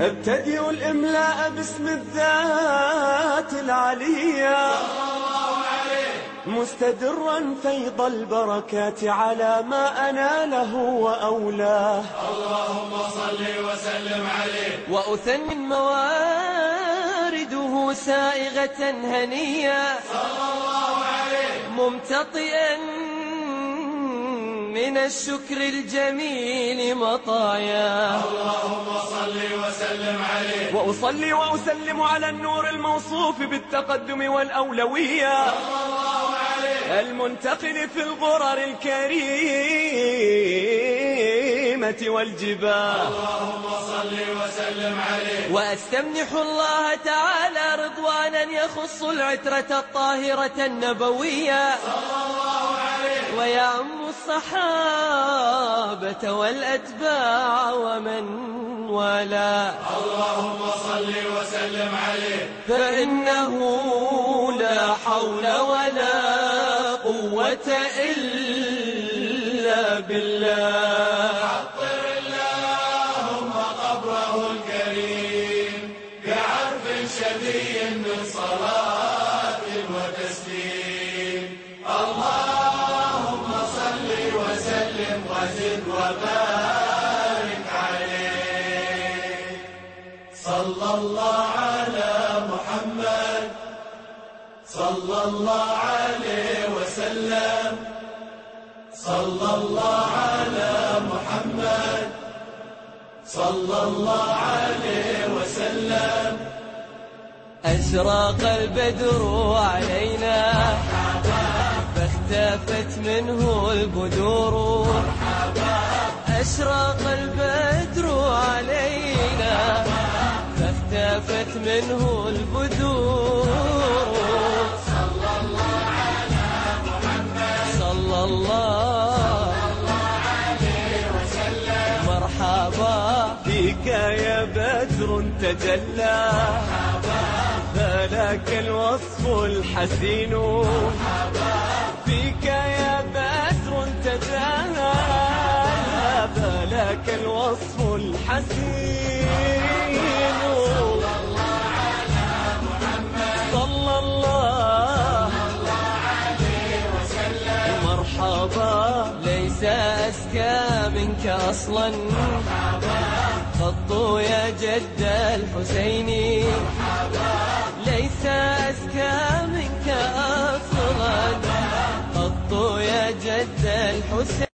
ابتدئ الإملاء باسم الذات العلية مستدرا فيض البركات على ما أناله وأولاه. اللهم صل وسلم عليه. وأثن موارده سائغة هنية صلى الله عليه. ممتطئا من الشكر الجميل مطايا. اللهم صل وسلم عليه. وأصلي وأسلم على النور الموصوف بالتقدم والأولوية. صلى الله عليه. المنتقل في الغرر الكريمة والجبال. اللهم صل وسلم عليه. وأستمنح الله تعالى رضوانا يخص العترة الطاهرة النبوية. صلى عليه ويعم الصحابة والأتباع ومن والاه اللهم صل وسلم عليه. فإنه لا حول ولا قوة إلا بالله. عطر اللهم قبره الكريم بعرف شبي من صلاة وزد وبارك عليه. صلى الله على محمد. صلى الله عليه وسلم. صلى الله على محمد. صلى الله عليه وسلم. أشراق البدر علينا. فاختفت منه البدور. أشراق البدر علينا فاختفت منه البدور. صلى الله مرحبا فيك يا بدر تجلى فلك الوصف الحسين فيك الوصف الحسين صلى الله مرحبا. ليس أزكى منك أصلا. خط يا جد الحسين. ليس أزكى منك أصلا. خط يا جد الحسين.